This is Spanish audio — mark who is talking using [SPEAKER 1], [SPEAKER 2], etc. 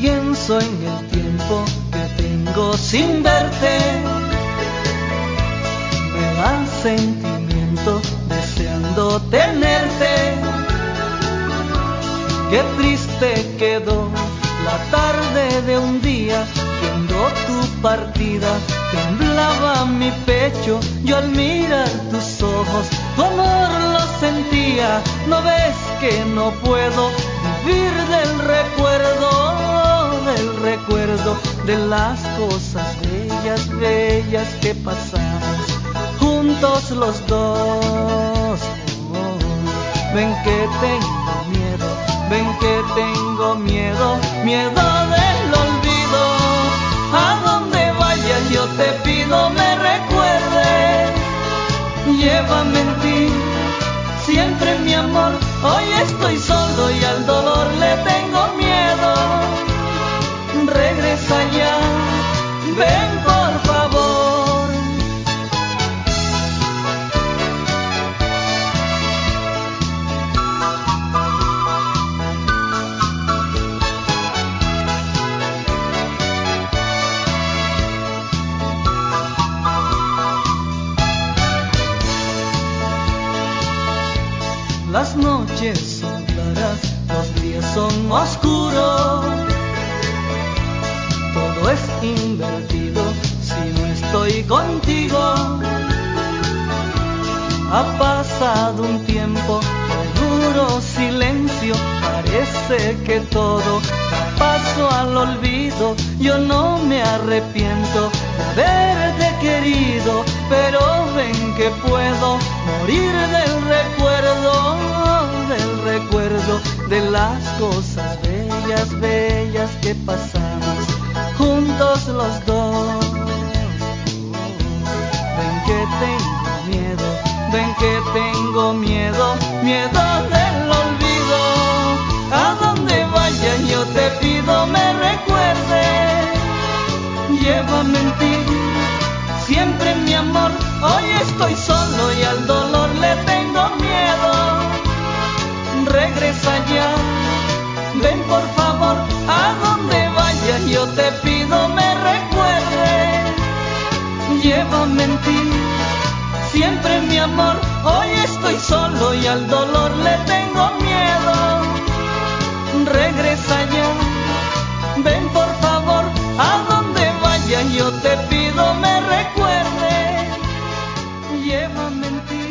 [SPEAKER 1] pienso en el tiempo que tengo sin verte. Me da sentimiento deseando tenerte. Qué triste quedó la tarde de un día viendo tu partida. Temblaba mi pecho, yo al mirar tus ojos, tu amor lo sentía. No ves que no puedo vivir del recuerdo, del recuerdo de las cosas bellas, bellas que pasamos juntos los dos. Ven que tengo miedo, ven que tengo miedo, miedo del olvido. A donde vayas yo te pido me recuerdes, llévame en ti, siempre mi amor. Hoy estoy Las noches son claras, los días son oscuros. Todo es invertido si no estoy contigo. Ha pasado un tiempo duro silencio, parece que todo paso al olvido. Yo no me arrepiento de haberte las cosas llévame en ti, siempre mi amor. Hoy estoy solo y al dolor le tengo miedo. Regresa ya, ven por favor, a donde vaya yo te pido me recuerdes, llévame en ti.